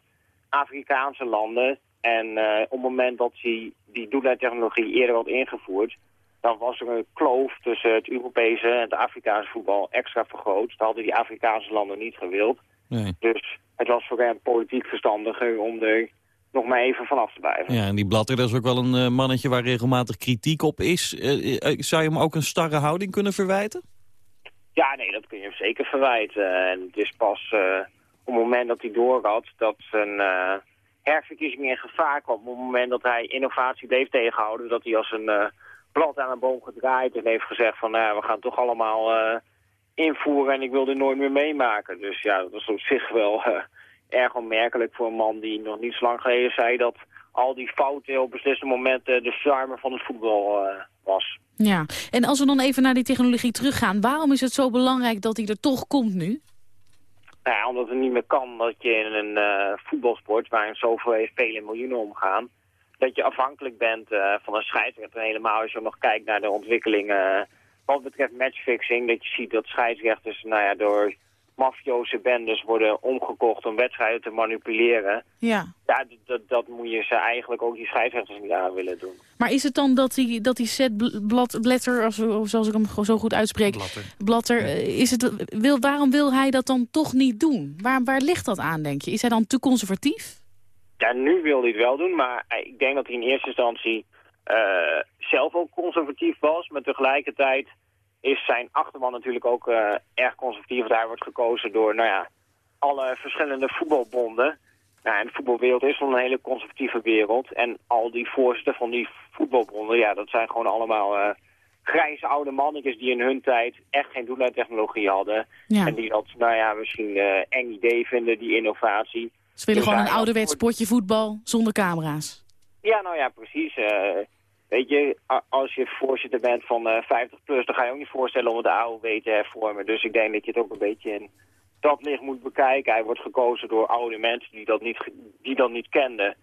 Afrikaanse landen. En eh, op het moment dat die, die doellijntechnologie eerder werd ingevoerd... dan was er een kloof tussen het Europese en het Afrikaanse voetbal extra vergroot. Dat hadden die Afrikaanse landen niet gewild. Nee. Dus het was voor hem politiek verstandiger om er nog maar even vanaf te blijven. Ja, en die Blatter, dat is ook wel een eh, mannetje waar regelmatig kritiek op is. Eh, eh, zou je hem ook een starre houding kunnen verwijten? Ja, nee, dat kun je hem zeker verwijten. En het is pas op het moment dat hij doorhad dat zijn herverkiezing in gevaar kwam. Op het moment dat hij innovatie bleef tegenhouden, dat hij als een blad aan een boom gedraaid en heeft gezegd van, nou, we gaan toch allemaal invoeren en ik wil dit nooit meer meemaken. Dus ja, dat is op zich wel erg onmerkelijk voor een man die nog niet zo lang geleden zei dat al die fouten op beslissende momenten de charme van het voetbal eh, was. Ja, en als we dan even naar die technologie teruggaan... waarom is het zo belangrijk dat die er toch komt nu? Nou ja, omdat het niet meer kan dat je in een eh, voetbalsport waarin zoveel vele miljoenen omgaan, dat je afhankelijk bent eh, van een scheidsrechter. En helemaal als je nog kijkt naar de ontwikkelingen wat betreft matchfixing, dat je ziet dat scheidsrechters nou ja, door mafioze bendes worden omgekocht om wedstrijden te manipuleren. Ja. Ja, dat, dat moet je ze eigenlijk ook die scheidsrechters niet aan willen doen. Maar is het dan dat die, dat die set blad, Blatter, zoals ik hem gewoon zo goed uitspreek... Blatter. eh, is het, wil, waarom wil hij dat dan toch niet doen? Waar, waar ligt dat aan, denk je? Is hij dan te conservatief? Ja, nu wil hij het wel doen, maar eh, ik denk dat hij in eerste instantie eh, zelf ook conservatief was. Maar tegelijkertijd is zijn achterman natuurlijk ook eh, erg conservatief. Hij wordt gekozen door nou ja, alle verschillende voetbalbonden. Nou, en de voetbalwereld is wel een hele conservatieve wereld. En al die voorzitters van die voetbalbonden, ja, dat zijn gewoon allemaal eh, grijze oude mannetjes die in hun tijd echt geen doellijntechnologie hadden. Ja. En die dat, nou ja, misschien eh eng idee vinden, die innovatie. Ze willen Dus gewoon een ouderwets potje voetbal zonder camera's. Ja, nou ja, precies. Eh, weet je, als je voorzitter bent van eh 50 plus, dan ga je ook niet voorstellen om het AOW te hervormen. Dus ik denk dat je het ook een beetje in dat licht moet bekijken. Hij wordt gekozen door oude mensen die dat niet, die dat niet kenden.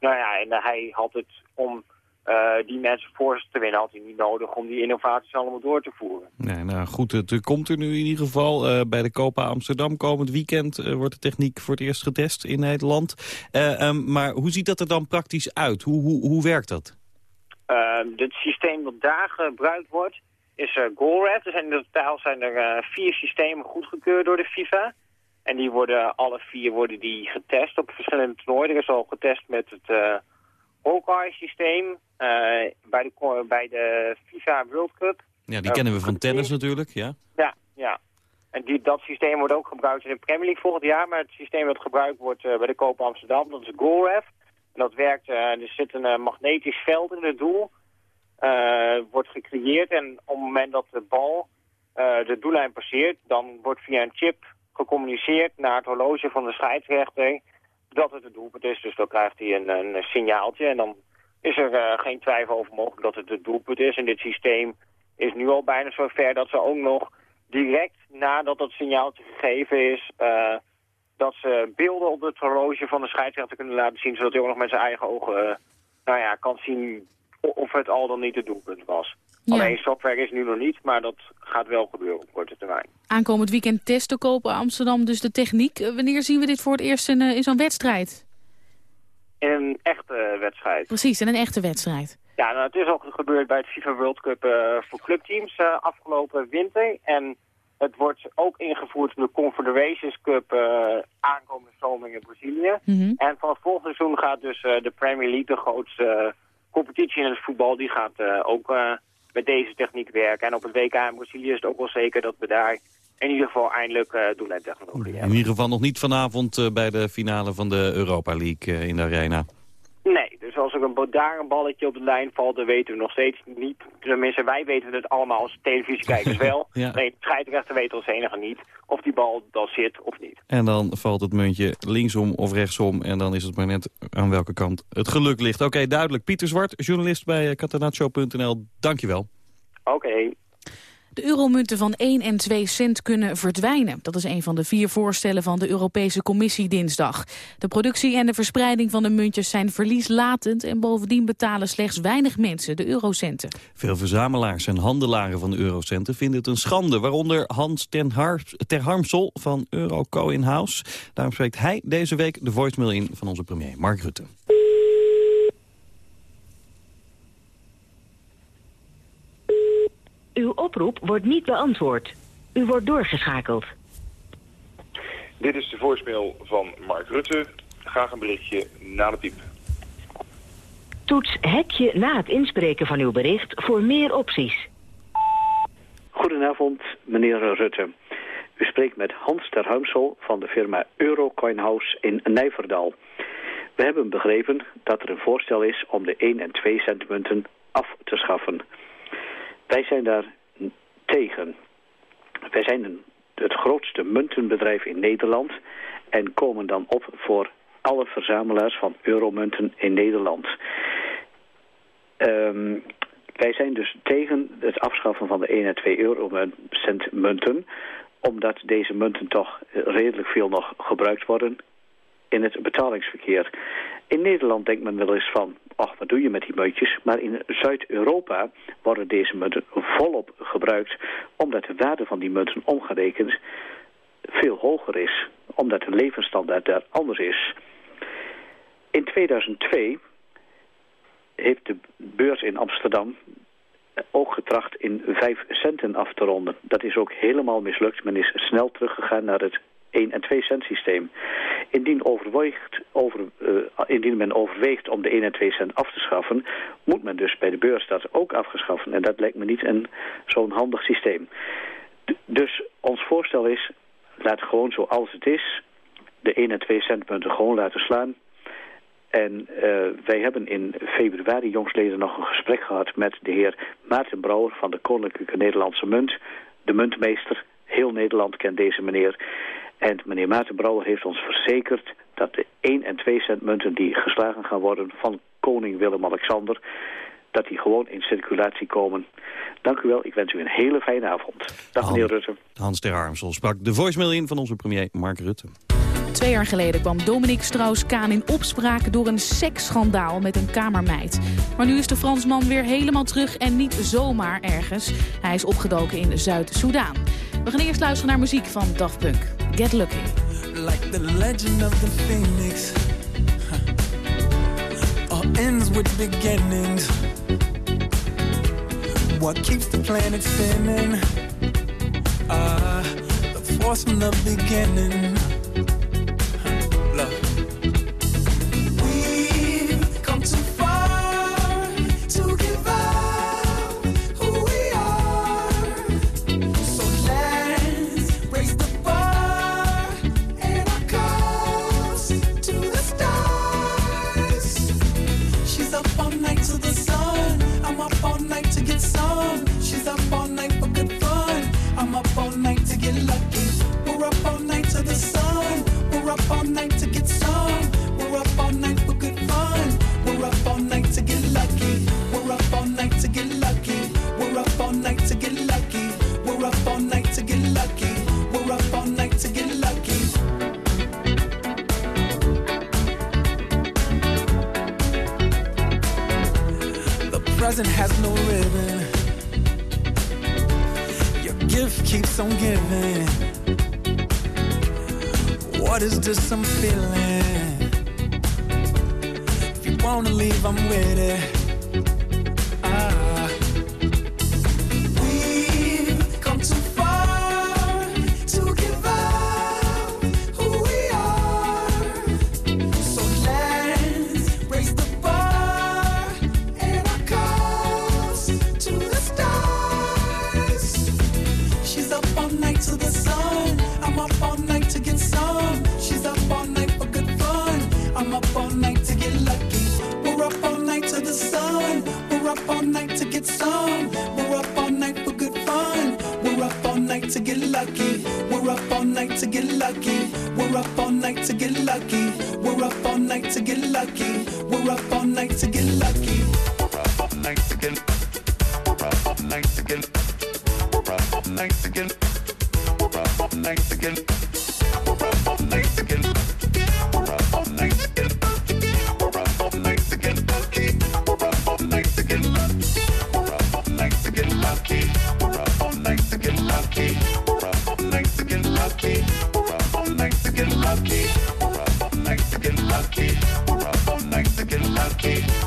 Nou ja, en eh, hij had het om eh, die mensen voor te winnen, had hij niet nodig om die innovaties allemaal door te voeren. Nee, nou goed, het eh, komt er nu in ieder geval. Eh, bij de Copa Amsterdam komend weekend eh, wordt de techniek voor het eerst getest in Nederland. Eh, ehm, maar hoe ziet dat er dan praktisch uit? Hoe, hoe, hoe werkt dat? Ehm, het systeem dat daar gebruikt wordt is uh, GoalRef. Er zijn in totaal zijn er eh, vier systemen goedgekeurd door de FIFA. En die worden, alle vier worden die getest op verschillende toernooien. Er is al getest met het uh, Hawkeye-systeem eh, bij, de, bij de FIFA World Cup. Ja, die Eh, kennen we van tennis natuurlijk, ja. Ja, ja. En die, dat systeem wordt ook gebruikt in de Premier League volgend jaar. Maar het systeem dat gebruikt wordt eh, bij de Copa Amsterdam, dat is GoalRef. Dat werkt, eh, er zit een eh, magnetisch veld in het doel. eh, wordt gecreëerd en op het moment dat de bal de doellijn passeert... dan wordt via een chip gecommuniceerd naar het horloge van de scheidsrechter... dat het het doelpunt is. Dus dan krijgt hij een, een signaaltje en dan is er geen twijfel over mogelijk dat het het doelpunt is. En dit systeem is nu al bijna zo ver dat ze ook nog direct nadat dat signaaltje gegeven is... dat ze beelden op het horloge van de scheidsrechter kunnen laten zien... zodat hij ook nog met zijn eigen ogen eh, nou ja, kan zien of het al dan niet het doelpunt was. Ja. Alleen software is nu nog niet, maar dat gaat wel gebeuren op korte termijn. Aankomend weekend testen kopen Amsterdam dus de techniek. Eh, Wanneer zien we dit voor het eerst in, eh, in zo'n wedstrijd? In een echte wedstrijd. Precies, in een echte wedstrijd. Ja, nou, het is al gebeurd bij het FIFA World Cup eh, voor clubteams eh, afgelopen winter. En het wordt ook ingevoerd in de Confederations Cup eh, aankomende zomer in Brazilië. Mhm. En van het volgende seizoen gaat dus eh, de Premier League, de grootste eh, competitie in het voetbal, die gaat eh, ook eh, met deze techniek werken. En op het WK in Brazilië is het ook wel zeker dat we daar in ieder geval eindelijk eh doellijntechnologie In ieder geval nog niet vanavond eh, bij de finale van de Europa League eh, in de Arena. Nee, dus als er een, daar een balletje op de lijn valt, dan weten we nog steeds niet. Tenminste, wij weten het allemaal als televisiekijkers wel. Ja. Nee, de scheidsrechter weet als enige niet of die bal dan zit of niet. En dan valt het muntje linksom of rechtsom. En dan is het maar net aan welke kant het geluk ligt. Oké, duidelijk. Pieter Zwart, journalist bij eh, catenaccio.nl. Dankjewel. Oké. De euromunten van 1 en 2 cent kunnen verdwijnen. Dat is een van de vier voorstellen van de Europese Commissie dinsdag. De productie en de verspreiding van de muntjes zijn verlieslatend... en bovendien betalen slechts weinig mensen de eurocenten. Veel verzamelaars en handelaren van eurocenten vinden het een schande. Waaronder Hans ten Har ter Harmsel van Euroco in House. Daarom spreekt hij deze week de voicemail in van onze premier Mark Rutte. Uw oproep wordt niet beantwoord. U wordt doorgeschakeld. Dit is de voicemail van Mark Rutte. Graag een berichtje na de piep. Toets hekje na het inspreken van uw bericht voor meer opties. Goedenavond, meneer Rutte. U spreekt met Hans ter Huimsel van de firma Eurocoin House in Nijverdal. We hebben begrepen dat er een voorstel is om de 1 en 2 centmunten af te schaffen. Wij zijn daar tegen. Wij zijn het grootste muntenbedrijf in Nederland en komen dan op voor alle verzamelaars van euromunten in Nederland. Ehm, wij zijn dus tegen het afschaffen van de 1 en 2 eurocent munten, omdat deze munten toch redelijk veel nog gebruikt worden in het betalingsverkeer. In Nederland denkt men wel eens van, ach, wat doe je met die muntjes? Maar in Zuid-Europa worden deze munten volop gebruikt, omdat de waarde van die munten omgerekend veel hoger is, omdat de levensstandaard daar anders is. In 2002 heeft de beurs in Amsterdam ook getracht in 5 centen af te ronden. Dat is ook helemaal mislukt. Men is snel teruggegaan naar het 1 en 2 cent systeem. Indien, over, eh, indien men overweegt om de 1 en 2 cent af te schaffen, moet men dus bij de beurs dat ook afgeschaffen. En dat lijkt me niet een zo'n handig systeem. Dus ons voorstel is, laat gewoon zoals het is, de 1 en 2 centpunten gewoon laten slaan. En eh, wij hebben in februari jongstleden nog een gesprek gehad met de heer Maarten Brouwer van de Koninklijke Nederlandse Munt. De muntmeester. Heel Nederland kent deze meneer. En meneer Maarten heeft ons verzekerd dat de 1 en 2 cent munten die geslagen gaan worden van koning Willem-Alexander, dat die gewoon in circulatie komen. Dank u wel, ik wens u een hele fijne avond. Dag meneer Rutte. Hans ter Harmsel sprak de voicemail in van onze premier Mark Rutte. Twee jaar geleden kwam Dominique Strauss-Kaan in opspraak door een seksschandaal met een kamermeid. Maar nu is de Fransman weer helemaal terug en niet zomaar ergens. Hij is opgedoken in Zuid-Soedan. We gaan eerst luisteren naar muziek van Daft Punk. Get Lucky. like the legend of the phoenix. All ends with beginnings. What keeps the planet spinning? Ah, the force from the beginning. This I'm feeling? If you wanna leave, I'm with it. lucky. I'd like to get lucky. I'd like to get lucky. I'd like to get lucky.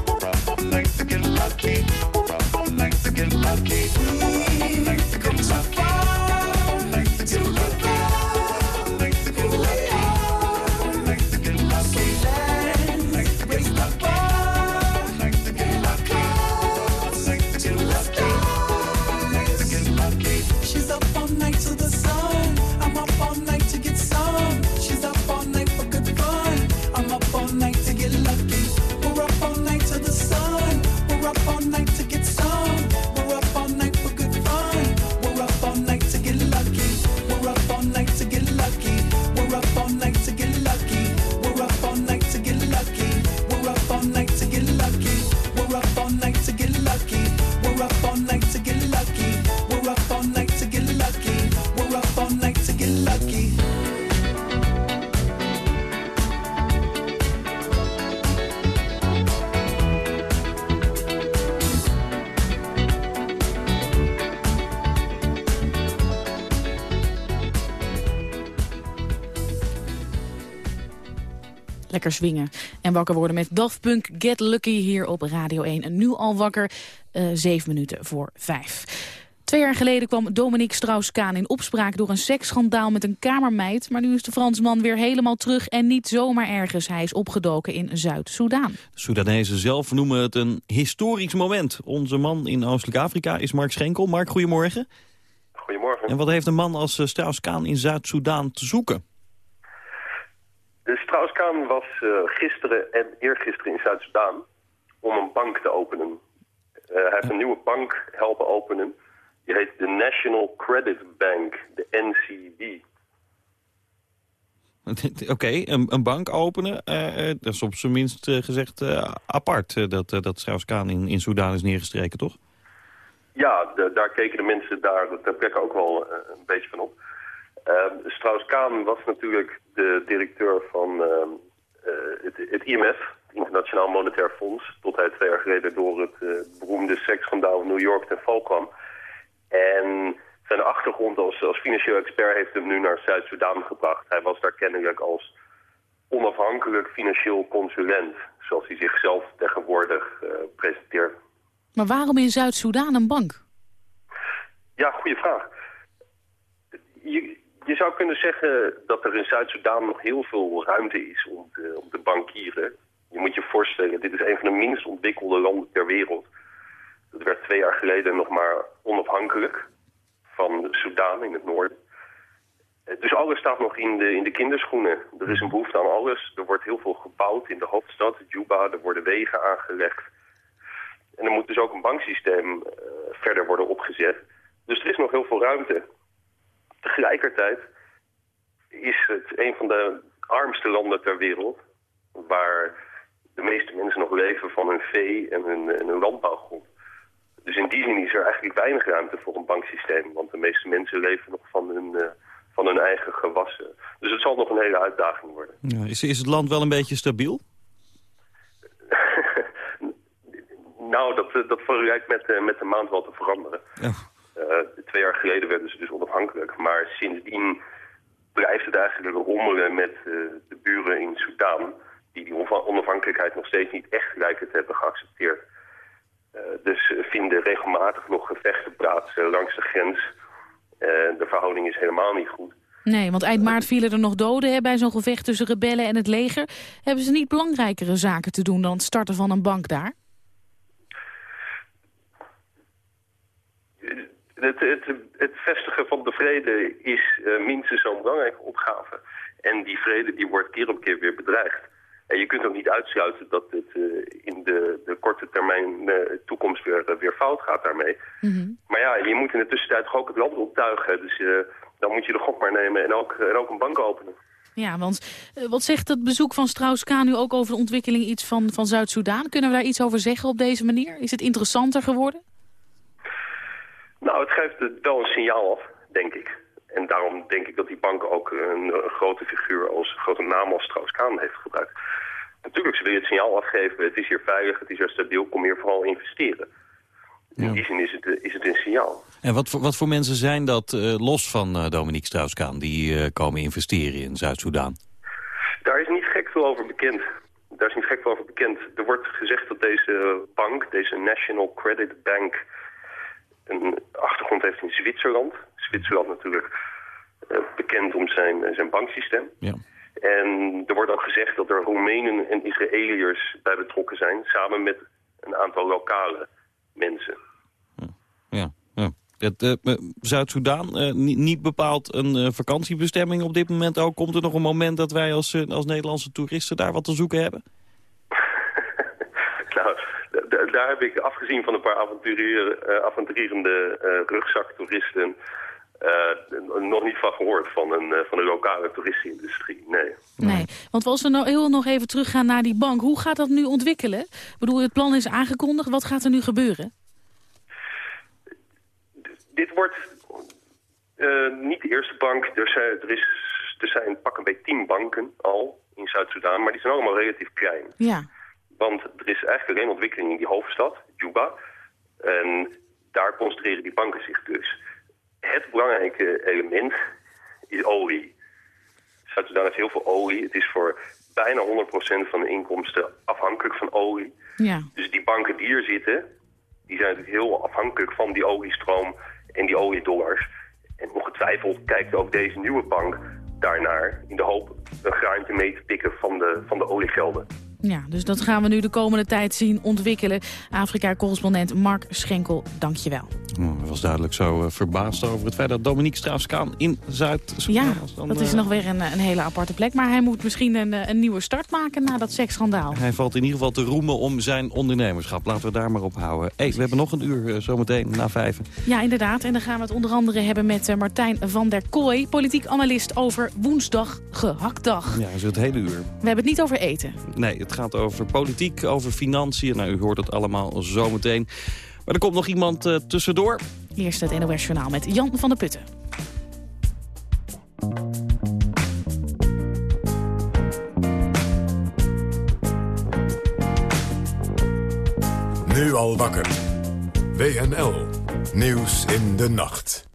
Swingen en wakker worden met Daft Punk Get Lucky hier op Radio 1. En nu al wakker, eh zeven minuten voor vijf. Twee jaar geleden kwam Dominique Strauss-Kaan in opspraak door een seksschandaal met een kamermeid. Maar nu is de Fransman weer helemaal terug en niet zomaar ergens. Hij is opgedoken in Zuid-Soedan. De Soedanezen zelf noemen het een historisch moment. Onze man in Oostelijk Afrika is Mark Schenkel. Mark, goedemorgen. Goedemorgen. En wat heeft een man als eh, Strauss-Kaan in Zuid-Soedan te zoeken? Strauss-Kaan was eh, gisteren en eergisteren in Zuid-Soedan om een bank te openen. Eh, hij heeft een nieuwe bank helpen openen. Die heet de National Credit Bank, de NCB. Oké, een, een bank openen. eh, dat is op zijn minst gezegd apart dat, eh, dat Strauss-Kaan in, in Soedan is neergestreken, toch? Ja, de- daar keken de mensen daar ter plekke ook wel een beetje van op. Uh, Strauss-Kaan was natuurlijk de directeur van ehm, eh, het, het IMF, het Internationaal Monetair Fonds, tot hij twee jaar geleden door het eh, beroemde seksschandaal in New York ten val kwam. En zijn achtergrond als, als financieel expert heeft hem nu naar Zuid-Soedan gebracht. Hij was daar kennelijk als onafhankelijk financieel consulent, zoals hij zichzelf tegenwoordig eh, presenteert. Maar waarom in Zuid-Soedan een bank? Ja, goede vraag. Je, je zou kunnen zeggen dat er in Zuid-Soedan nog heel veel ruimte is om te, bankieren. Je moet je voorstellen, dit is een van de minst ontwikkelde landen ter wereld. Het werd twee jaar geleden nog maar onafhankelijk van Soedan in het noorden. Eh, Dus alles staat nog in de, in de kinderschoenen. Er is een behoefte aan alles. Er wordt heel veel gebouwd in de hoofdstad, Juba. Er worden wegen aangelegd. En er moet dus ook een banksysteem eh, verder worden opgezet. Dus er is nog heel veel ruimte. Tegelijkertijd is het een van de armste landen ter wereld... waar de meeste mensen nog leven van hun vee en hun, en hun landbouwgrond. Dus in die zin is er eigenlijk weinig ruimte voor een banksysteem. Want de meeste mensen leven nog van hun, eh, van hun eigen gewassen. Dus het zal nog een hele uitdaging worden. Nou, dat, dat verrijkt met, eh, met de maand wel te veranderen. Ja. Eh, twee jaar geleden werden ze dus onafhankelijk. Maar sindsdien blijft het eigenlijk rommelen met eh, de buren in Soudaan... die die onafhankelijkheid nog steeds niet echt lijken te hebben geaccepteerd. Eh, dus vinden regelmatig nog gevechten plaats langs de grens. De verhouding is helemaal niet goed. Nee, want eind maart vielen er nog doden bij zo'n gevecht tussen rebellen en het leger. Hebben ze niet belangrijkere zaken te doen dan het starten van een bank daar? Het, het, het vestigen van de vrede is eh, minstens zo'n belangrijke opgave. En die vrede die wordt keer op keer weer bedreigd. En je kunt ook niet uitsluiten dat het eh, in de, de korte termijn eh, toekomst weer, weer fout gaat daarmee. Maar ja, je moet in de tussentijd toch ook het land optuigen. Dus dan moet je de gok maar nemen en ook, en ook een bank openen. Ja, want wat zegt het bezoek van Strauss-Kaan nu ook over de ontwikkeling iets van, van Zuid-Soedan? Kunnen we daar iets over zeggen op deze manier? Is het interessanter geworden? Nou, het geeft wel een signaal af, denk ik. En daarom denk ik dat die bank ook een, een grote figuur als een grote naam als Strauss-Kaan heeft gebruikt. Natuurlijk, ze willen het signaal afgeven, het is hier veilig, het is hier stabiel, kom hier vooral investeren. In die zin is het, is het een signaal. En wat voor, wat voor mensen zijn dat, eh, los van eh, Dominique Strauss-Kaan... die eh, komen investeren in Zuid-Soedan? Daar is niet gek veel over bekend. Daar is niet gek veel over bekend. Er wordt gezegd dat deze bank, deze National Credit Bank, een achtergrond heeft in Zwitserland. Zwitserland natuurlijk eh, bekend om zijn, eh, zijn banksysteem. Ja. En er wordt ook gezegd dat er Roemenen en Israëliërs bij betrokken zijn, samen met een aantal lokale mensen. Ja, ja. Eh, Zuid-Soedan, niet, niet bepaald een vakantiebestemming op dit moment ook. Komt er nog een moment dat wij als, als Nederlandse toeristen daar wat te zoeken hebben? Nou, daar heb ik afgezien van een paar avonturier, eh, avonturierende eh, rugzaktoeristen eh, nog niet van gehoord van een, eh, van de lokale toeristenindustrie. Nee. Nee, want als we nou heel nog even teruggaan naar die bank, hoe gaat dat nu ontwikkelen? Ik bedoel, het plan is aangekondigd, wat gaat er nu gebeuren? Dit wordt eh, niet de eerste bank. Er zijn, er, is, er zijn pak een beetje tien banken al in Zuid-Soedan, maar die zijn allemaal relatief klein. Ja. Want er is eigenlijk alleen ontwikkeling in die hoofdstad, Juba. En daar concentreren die banken zich dus. Het belangrijke element is olie. Zuid-Soedan heeft heel veel olie. Het is voor bijna 100% van de inkomsten afhankelijk van olie. Ja. Dus die banken die er zitten, die zijn natuurlijk heel afhankelijk van die oliestroom en die oliedollars. En ongetwijfeld kijkt ook deze nieuwe bank daarnaar in de hoop een graantje mee te pikken van de, van de oliegelden. Ja, dus dat gaan we nu de komende tijd zien ontwikkelen. Afrika-correspondent Mark Schenkel, dank je wel. Oh, Hij was duidelijk zo eh, verbaasd over het feit dat Dominique Strauss-Kaan in Zuid-Soedan Ja. Dan, dat is eh, nog weer een, een hele aparte plek. Maar hij moet misschien een, een nieuwe start maken na dat seksschandaal. Hij valt in ieder geval te roemen om zijn ondernemerschap. Laten we daar maar op houden. Hey, we hebben nog een uur eh, zometeen na vijven. Ja, inderdaad. En dan gaan we het onder andere hebben met Martijn van der Kooi... politiek analist over woensdag gehaktdag. Ja, zo het hele uur. We hebben het niet over eten. Nee, het gaat over politiek, over financiën. Nou, u hoort het allemaal zometeen. Maar er komt nog iemand eh, tussendoor. Eerst het NOS Journaal met Jan van der Putten. Nu al wakker. WNL. Nieuws in de nacht.